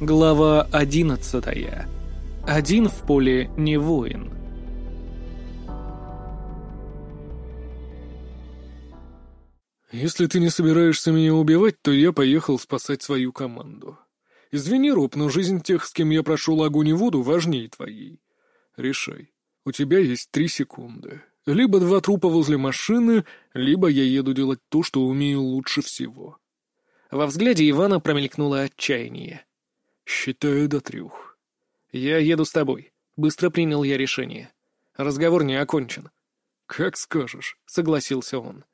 Глава одиннадцатая. Один в поле не воин. «Если ты не собираешься меня убивать, то я поехал спасать свою команду. Извини, Роб, но жизнь тех, с кем я прошел огонь и воду, важнее твоей. Решай. У тебя есть три секунды. Либо два трупа возле машины, либо я еду делать то, что умею лучше всего». Во взгляде Ивана промелькнуло отчаяние. «Считаю до трех». «Я еду с тобой». Быстро принял я решение. Разговор не окончен. «Как скажешь», — согласился он.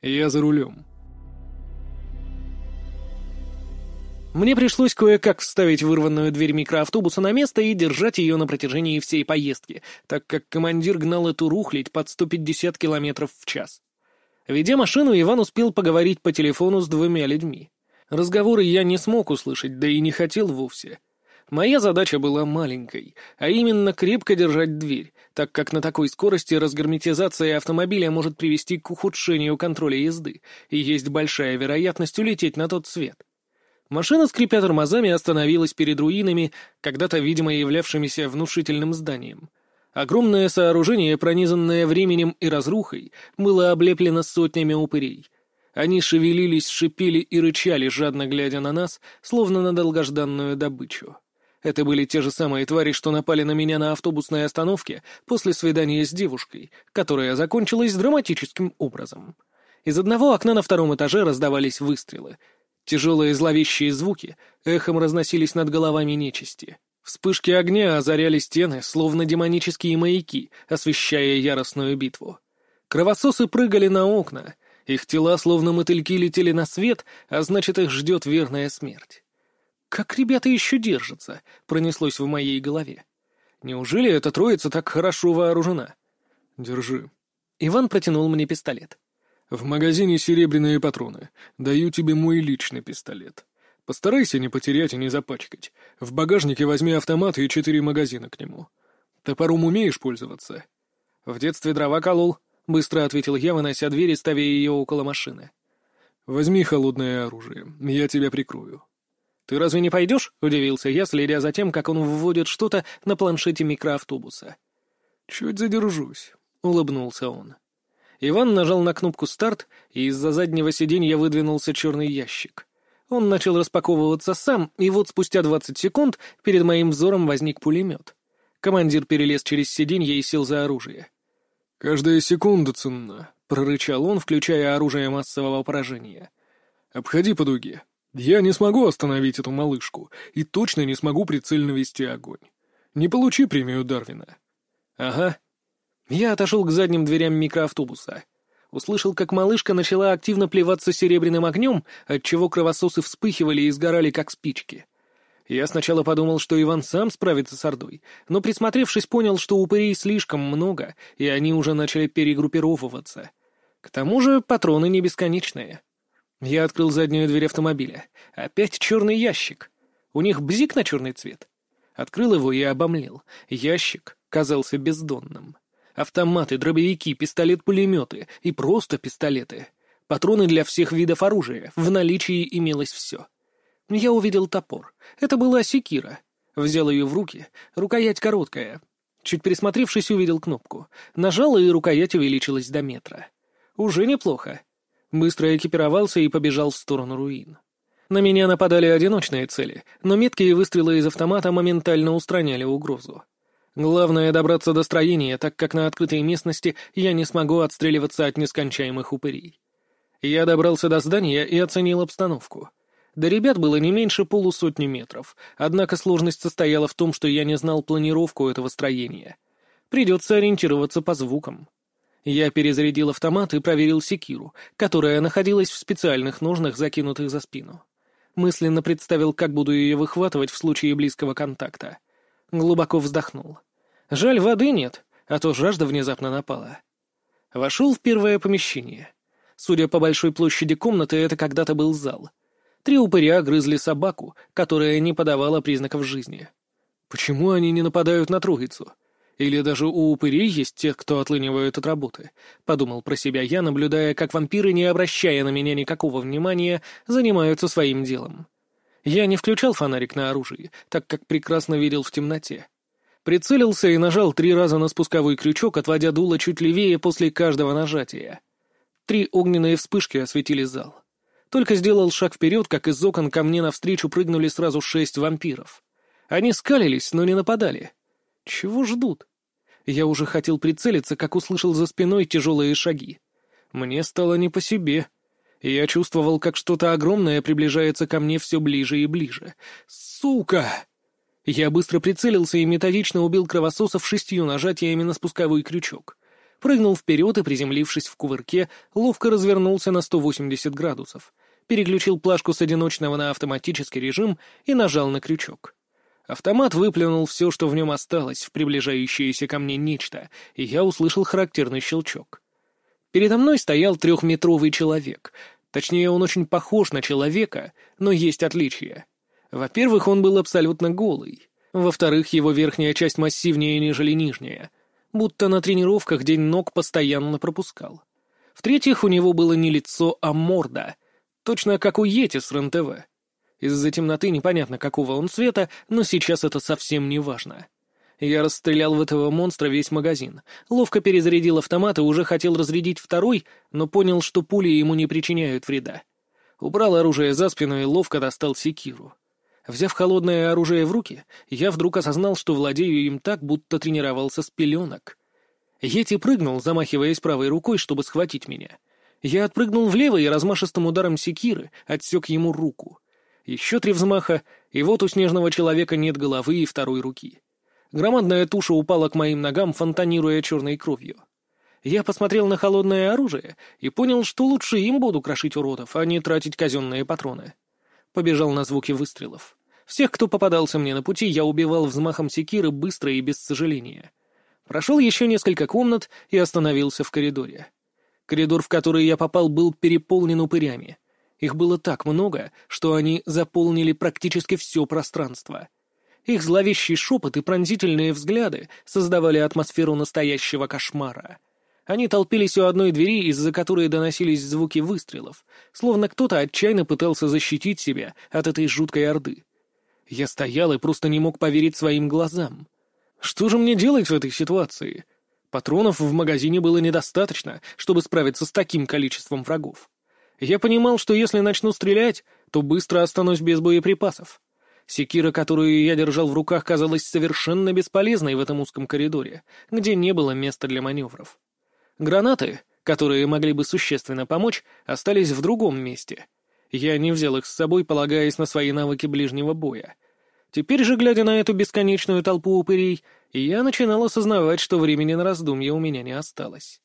«Я за рулем». Мне пришлось кое-как вставить вырванную дверь микроавтобуса на место и держать ее на протяжении всей поездки, так как командир гнал эту рухлить под 150 километров в час. Ведя машину, Иван успел поговорить по телефону с двумя людьми. Разговоры я не смог услышать, да и не хотел вовсе. Моя задача была маленькой, а именно крепко держать дверь, так как на такой скорости разгерметизация автомобиля может привести к ухудшению контроля езды, и есть большая вероятность улететь на тот свет. Машина, скрипя тормозами, остановилась перед руинами, когда-то, видимо, являвшимися внушительным зданием. Огромное сооружение, пронизанное временем и разрухой, было облеплено сотнями упырей, они шевелились, шипели и рычали, жадно глядя на нас, словно на долгожданную добычу. Это были те же самые твари, что напали на меня на автобусной остановке после свидания с девушкой, которая закончилась драматическим образом. Из одного окна на втором этаже раздавались выстрелы. Тяжелые зловещие звуки эхом разносились над головами нечисти. Вспышки огня озаряли стены, словно демонические маяки, освещая яростную битву. Кровососы прыгали на окна, их тела, словно мотыльки, летели на свет, а значит, их ждет верная смерть. «Как ребята еще держатся?» — пронеслось в моей голове. «Неужели эта троица так хорошо вооружена?» «Держи». Иван протянул мне пистолет. «В магазине серебряные патроны. Даю тебе мой личный пистолет. Постарайся не потерять и не запачкать. В багажнике возьми автомат и четыре магазина к нему. Топором умеешь пользоваться?» «В детстве дрова колол», — быстро ответил я, вынося дверь и ставя ее около машины. «Возьми холодное оружие, я тебя прикрою». «Ты разве не пойдешь?» — удивился я, следя за тем, как он вводит что-то на планшете микроавтобуса. «Чуть задержусь», — улыбнулся он. Иван нажал на кнопку «Старт», и из-за заднего сиденья выдвинулся черный ящик. Он начал распаковываться сам, и вот спустя двадцать секунд перед моим взором возник пулемет. Командир перелез через сиденье и сел за оружие. «Каждая секунда ценна», — прорычал он, включая оружие массового поражения. «Обходи по дуге. Я не смогу остановить эту малышку и точно не смогу прицельно вести огонь. Не получи премию Дарвина». «Ага». Я отошел к задним дверям микроавтобуса. Услышал, как малышка начала активно плеваться серебряным огнем, отчего кровососы вспыхивали и сгорали, как спички. Я сначала подумал, что Иван сам справится с Ордой, но, присмотревшись, понял, что упырей слишком много, и они уже начали перегруппировываться. К тому же патроны не бесконечные. Я открыл заднюю дверь автомобиля. Опять черный ящик. У них бзик на черный цвет. Открыл его и обомлел. Ящик казался бездонным. Автоматы, дробовики, пистолет-пулеметы и просто пистолеты. Патроны для всех видов оружия. В наличии имелось все. Я увидел топор. Это была секира. Взял ее в руки. Рукоять короткая. Чуть присмотревшись, увидел кнопку. Нажал, и рукоять увеличилась до метра. Уже неплохо. Быстро экипировался и побежал в сторону руин. На меня нападали одиночные цели, но меткие выстрелы из автомата моментально устраняли угрозу. Главное — добраться до строения, так как на открытой местности я не смогу отстреливаться от нескончаемых упырей. Я добрался до здания и оценил обстановку — до ребят было не меньше полусотни метров, однако сложность состояла в том, что я не знал планировку этого строения. Придется ориентироваться по звукам. Я перезарядил автомат и проверил секиру, которая находилась в специальных ножнах, закинутых за спину. Мысленно представил, как буду ее выхватывать в случае близкого контакта. Глубоко вздохнул. Жаль, воды нет, а то жажда внезапно напала. Вошел в первое помещение. Судя по большой площади комнаты, это когда-то был зал — Три упыря грызли собаку, которая не подавала признаков жизни. Почему они не нападают на троицу? Или даже у упырей есть те, кто отлынивают от работы? Подумал про себя я, наблюдая, как вампиры, не обращая на меня никакого внимания, занимаются своим делом. Я не включал фонарик на оружие, так как прекрасно видел в темноте. Прицелился и нажал три раза на спусковой крючок, отводя дуло чуть левее после каждого нажатия. Три огненные вспышки осветили зал. Только сделал шаг вперед, как из окон ко мне навстречу прыгнули сразу шесть вампиров. Они скалились, но не нападали. Чего ждут? Я уже хотел прицелиться, как услышал за спиной тяжелые шаги. Мне стало не по себе. Я чувствовал, как что-то огромное приближается ко мне все ближе и ближе. Сука! Я быстро прицелился и методично убил кровососов шестью нажатиями на спусковой крючок. Прыгнул вперед и, приземлившись в кувырке, ловко развернулся на 180 градусов. Переключил плашку с одиночного на автоматический режим и нажал на крючок. Автомат выплюнул все, что в нем осталось, в приближающееся ко мне нечто, и я услышал характерный щелчок. Передо мной стоял трехметровый человек. Точнее, он очень похож на человека, но есть отличия. Во-первых, он был абсолютно голый. Во-вторых, его верхняя часть массивнее, нежели нижняя. Будто на тренировках день ног постоянно пропускал. В-третьих, у него было не лицо, а морда. Точно как у Йети с РЕН-ТВ. Из-за темноты непонятно, какого он цвета, но сейчас это совсем не важно. Я расстрелял в этого монстра весь магазин. Ловко перезарядил автомат и уже хотел разрядить второй, но понял, что пули ему не причиняют вреда. Убрал оружие за спину и ловко достал секиру. Взяв холодное оружие в руки, я вдруг осознал, что владею им так, будто тренировался с пеленок. Йети прыгнул, замахиваясь правой рукой, чтобы схватить меня. Я отпрыгнул влево и размашистым ударом секиры отсек ему руку. Еще три взмаха, и вот у снежного человека нет головы и второй руки. Громадная туша упала к моим ногам, фонтанируя черной кровью. Я посмотрел на холодное оружие и понял, что лучше им буду крошить уродов, а не тратить казенные патроны. Побежал на звуки выстрелов. Всех, кто попадался мне на пути, я убивал взмахом секиры быстро и без сожаления. Прошел еще несколько комнат и остановился в коридоре. Коридор, в который я попал, был переполнен упырями. Их было так много, что они заполнили практически все пространство. Их зловещий шепот и пронзительные взгляды создавали атмосферу настоящего кошмара. Они толпились у одной двери, из-за которой доносились звуки выстрелов, словно кто-то отчаянно пытался защитить себя от этой жуткой орды. Я стоял и просто не мог поверить своим глазам. Что же мне делать в этой ситуации? Патронов в магазине было недостаточно, чтобы справиться с таким количеством врагов. Я понимал, что если начну стрелять, то быстро останусь без боеприпасов. Секира, которую я держал в руках, казалась совершенно бесполезной в этом узком коридоре, где не было места для маневров. Гранаты, которые могли бы существенно помочь, остались в другом месте. Я не взял их с собой, полагаясь на свои навыки ближнего боя. Теперь же, глядя на эту бесконечную толпу упырей, я начинал осознавать, что времени на раздумье у меня не осталось.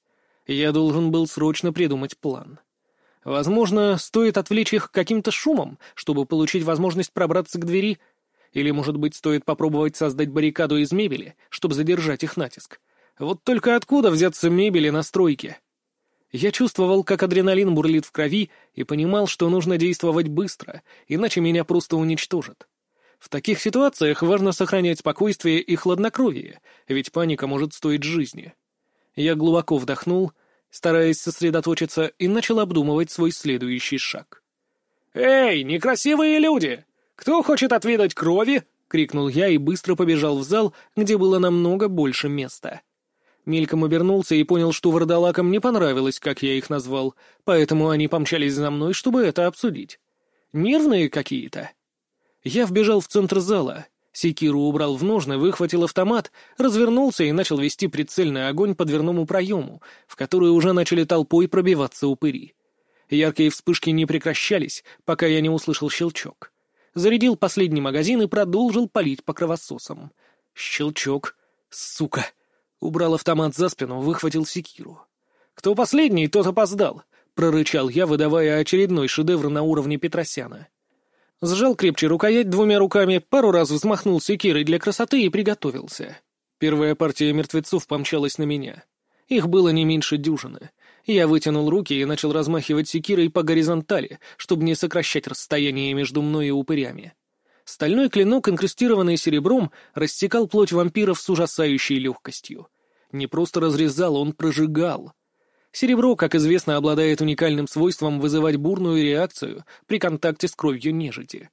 Я должен был срочно придумать план. Возможно, стоит отвлечь их каким-то шумом, чтобы получить возможность пробраться к двери. Или, может быть, стоит попробовать создать баррикаду из мебели, чтобы задержать их натиск. Вот только откуда взяться мебели на стройке? Я чувствовал, как адреналин бурлит в крови, и понимал, что нужно действовать быстро, иначе меня просто уничтожат. В таких ситуациях важно сохранять спокойствие и хладнокровие, ведь паника может стоить жизни. Я глубоко вдохнул — стараясь сосредоточиться, и начал обдумывать свой следующий шаг. «Эй, некрасивые люди! Кто хочет отведать крови?» — крикнул я и быстро побежал в зал, где было намного больше места. Мельком обернулся и понял, что вардалакам не понравилось, как я их назвал, поэтому они помчались за мной, чтобы это обсудить. Нервные какие-то. Я вбежал в центр зала, Секиру убрал в ножны, выхватил автомат, развернулся и начал вести прицельный огонь по дверному проему, в который уже начали толпой пробиваться упыри. Яркие вспышки не прекращались, пока я не услышал щелчок. Зарядил последний магазин и продолжил палить по кровососам. Щелчок. Сука. Убрал автомат за спину, выхватил секиру. «Кто последний, тот опоздал», — прорычал я, выдавая очередной шедевр на уровне Петросяна. Сжал крепче рукоять двумя руками, пару раз взмахнул секирой для красоты и приготовился. Первая партия мертвецов помчалась на меня. Их было не меньше дюжины. Я вытянул руки и начал размахивать секирой по горизонтали, чтобы не сокращать расстояние между мной и упырями. Стальной клинок, инкрустированный серебром, рассекал плоть вампиров с ужасающей легкостью. Не просто разрезал, он прожигал. Серебро, как известно, обладает уникальным свойством вызывать бурную реакцию при контакте с кровью нежити.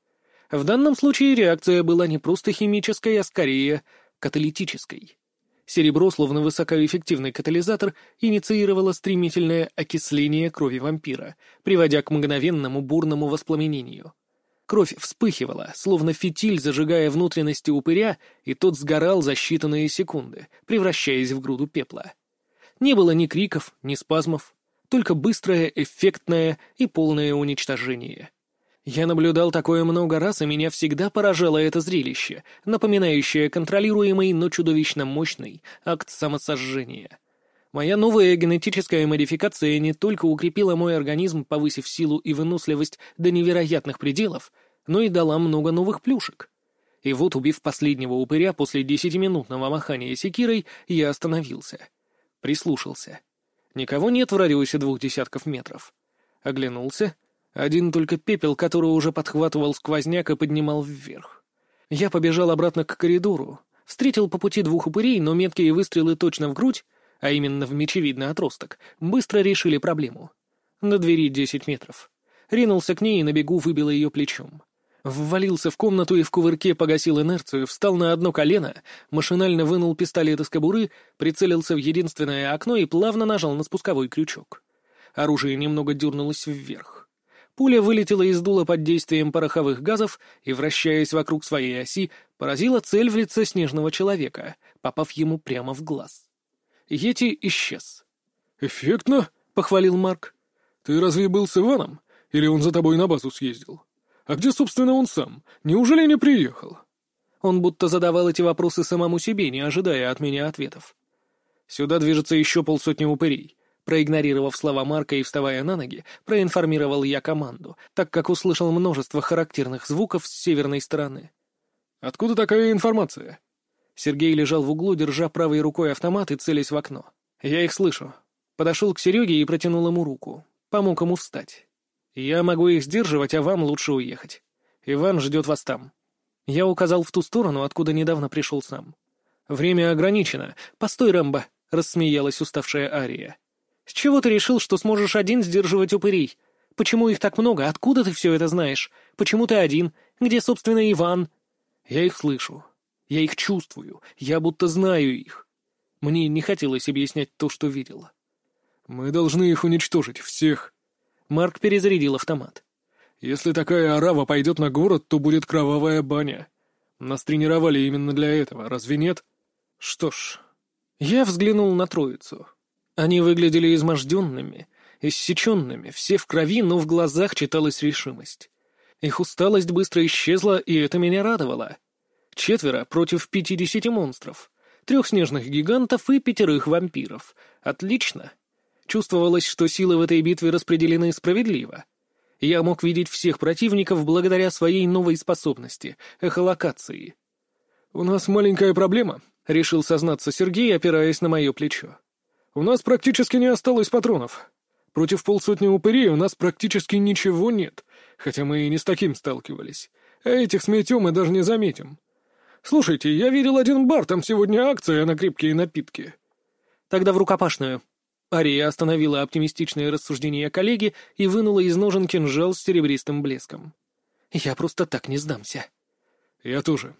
В данном случае реакция была не просто химической, а скорее каталитической. Серебро, словно высокоэффективный катализатор, инициировало стремительное окисление крови вампира, приводя к мгновенному бурному воспламенению. Кровь вспыхивала, словно фитиль, зажигая внутренности упыря, и тот сгорал за считанные секунды, превращаясь в груду пепла. Не было ни криков, ни спазмов, только быстрое, эффектное и полное уничтожение. Я наблюдал такое много раз, и меня всегда поражало это зрелище, напоминающее контролируемый, но чудовищно мощный акт самосожжения. Моя новая генетическая модификация не только укрепила мой организм, повысив силу и выносливость до невероятных пределов, но и дала много новых плюшек. И вот, убив последнего упыря после десятиминутного махания секирой, я остановился. Прислушался. Никого нет в радиусе двух десятков метров. Оглянулся — один только пепел, который уже подхватывал сквозняк и поднимал вверх. Я побежал обратно к коридору, встретил по пути двух упырей, но меткие выстрелы точно в грудь, а именно в мечевидный отросток, быстро решили проблему. До двери десять метров. Ринулся к ней и на бегу выбил ее плечом. Ввалился в комнату и в кувырке погасил инерцию, встал на одно колено, машинально вынул пистолет из кобуры, прицелился в единственное окно и плавно нажал на спусковой крючок. Оружие немного дернулось вверх. Пуля вылетела из дула под действием пороховых газов и, вращаясь вокруг своей оси, поразила цель в лице снежного человека, попав ему прямо в глаз. Йети исчез. «Эффектно», — похвалил Марк. «Ты разве был с Иваном? Или он за тобой на базу съездил? А где, собственно, он сам? Неужели не приехал?» Он будто задавал эти вопросы самому себе, не ожидая от меня ответов. «Сюда движется еще полсотни упырей. Проигнорировав слова Марка и вставая на ноги, проинформировал я команду, так как услышал множество характерных звуков с северной стороны. «Откуда такая информация?» Сергей лежал в углу, держа правой рукой автомат и целясь в окно. «Я их слышу». Подошел к Сереге и протянул ему руку. Помог ему встать. «Я могу их сдерживать, а вам лучше уехать. Иван ждет вас там». Я указал в ту сторону, откуда недавно пришел сам. «Время ограничено. Постой, Рэмбо», — рассмеялась уставшая Ария. «С чего ты решил, что сможешь один сдерживать упырей? Почему их так много? Откуда ты все это знаешь? Почему ты один? Где, собственно, Иван?» «Я их слышу. Я их чувствую. Я будто знаю их. Мне не хотелось объяснять то, что видел». «Мы должны их уничтожить, всех». Марк перезарядил автомат. «Если такая арава пойдет на город, то будет кровавая баня. Нас тренировали именно для этого, разве нет?» «Что ж...» Я взглянул на троицу. Они выглядели изможденными, иссеченными, все в крови, но в глазах читалась решимость. Их усталость быстро исчезла, и это меня радовало. Четверо против пятидесяти монстров, трех снежных гигантов и пятерых вампиров. Отлично. Чувствовалось, что силы в этой битве распределены справедливо. Я мог видеть всех противников благодаря своей новой способности — эхолокации. «У нас маленькая проблема», — решил сознаться Сергей, опираясь на мое плечо. У нас практически не осталось патронов. Против полсотни упырей у нас практически ничего нет, хотя мы и не с таким сталкивались. А этих сметем мы даже не заметим. Слушайте, я видел один бар, там сегодня акция на крепкие напитки. Тогда в рукопашную. Ария остановила оптимистичные рассуждения коллеги и вынула из ножен кинжал с серебристым блеском. «Я просто так не сдамся». «Я тоже».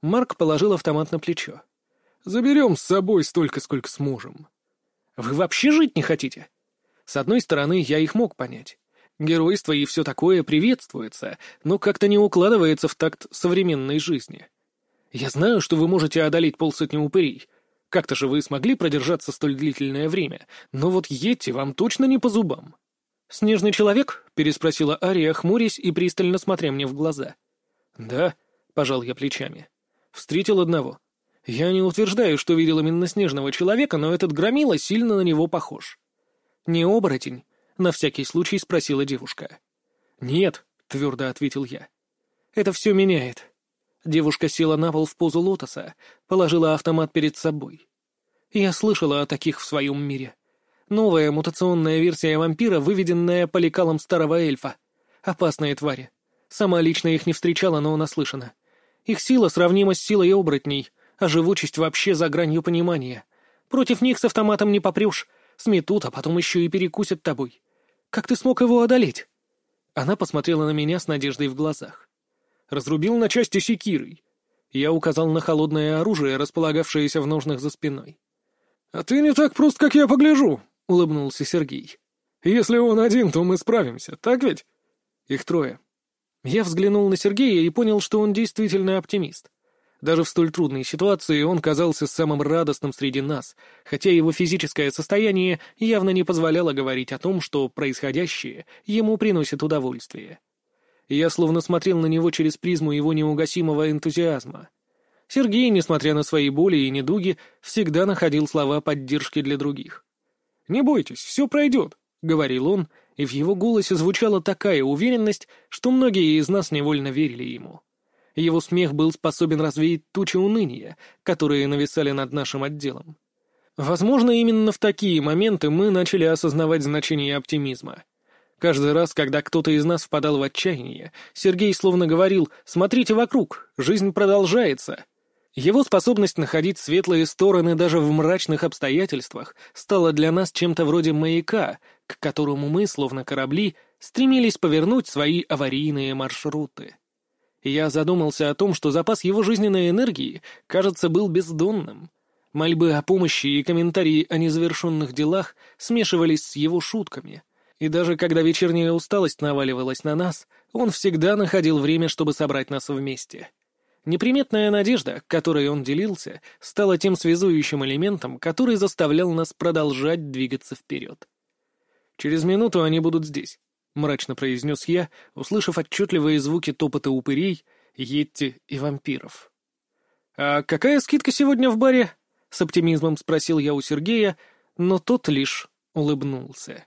Марк положил автомат на плечо. «Заберем с собой столько, сколько сможем». Вы вообще жить не хотите? С одной стороны, я их мог понять. Геройство и все такое приветствуется, но как-то не укладывается в такт современной жизни. Я знаю, что вы можете одолеть полсотни упырей. Как-то же вы смогли продержаться столь длительное время, но вот Йети вам точно не по зубам. «Снежный человек?» — переспросила Ария, хмурясь и пристально смотря мне в глаза. «Да», — пожал я плечами. «Встретил одного. Я не утверждаю, что видел именно снежного человека, но этот громила сильно на него похож. «Не оборотень?» — на всякий случай спросила девушка. «Нет», — твердо ответил я. «Это все меняет». Девушка села на пол в позу лотоса, положила автомат перед собой. Я слышала о таких в своем мире. Новая мутационная версия вампира, выведенная по лекалам старого эльфа. Опасные твари. Сама лично их не встречала, но наслышана. Их сила сравнима с силой оборотней — а живучесть вообще за гранью понимания. Против них с автоматом не попрешь, сметут, а потом еще и перекусят тобой. Как ты смог его одолеть?» Она посмотрела на меня с надеждой в глазах. Разрубил на части секирой. Я указал на холодное оружие, располагавшееся в ножнах за спиной. «А ты не так прост, как я погляжу», — улыбнулся Сергей. «Если он один, то мы справимся, так ведь?» «Их трое». Я взглянул на Сергея и понял, что он действительно оптимист. Даже в столь трудной ситуации он казался самым радостным среди нас, хотя его физическое состояние явно не позволяло говорить о том, что происходящее ему приносит удовольствие. Я словно смотрел на него через призму его неугасимого энтузиазма. Сергей, несмотря на свои боли и недуги, всегда находил слова поддержки для других. «Не бойтесь, все пройдет», — говорил он, и в его голосе звучала такая уверенность, что многие из нас невольно верили ему. Его смех был способен развеять тучи уныния, которые нависали над нашим отделом. Возможно, именно в такие моменты мы начали осознавать значение оптимизма. Каждый раз, когда кто-то из нас впадал в отчаяние, Сергей словно говорил «Смотрите вокруг, жизнь продолжается». Его способность находить светлые стороны даже в мрачных обстоятельствах стала для нас чем-то вроде маяка, к которому мы, словно корабли, стремились повернуть свои аварийные маршруты. Я задумался о том, что запас его жизненной энергии, кажется, был бездонным. Мольбы о помощи и комментарии о незавершенных делах смешивались с его шутками. И даже когда вечерняя усталость наваливалась на нас, он всегда находил время, чтобы собрать нас вместе. Неприметная надежда, которой он делился, стала тем связующим элементом, который заставлял нас продолжать двигаться вперед. Через минуту они будут здесь. — мрачно произнес я, услышав отчетливые звуки топота упырей, йетти и вампиров. «А какая скидка сегодня в баре?» — с оптимизмом спросил я у Сергея, но тот лишь улыбнулся.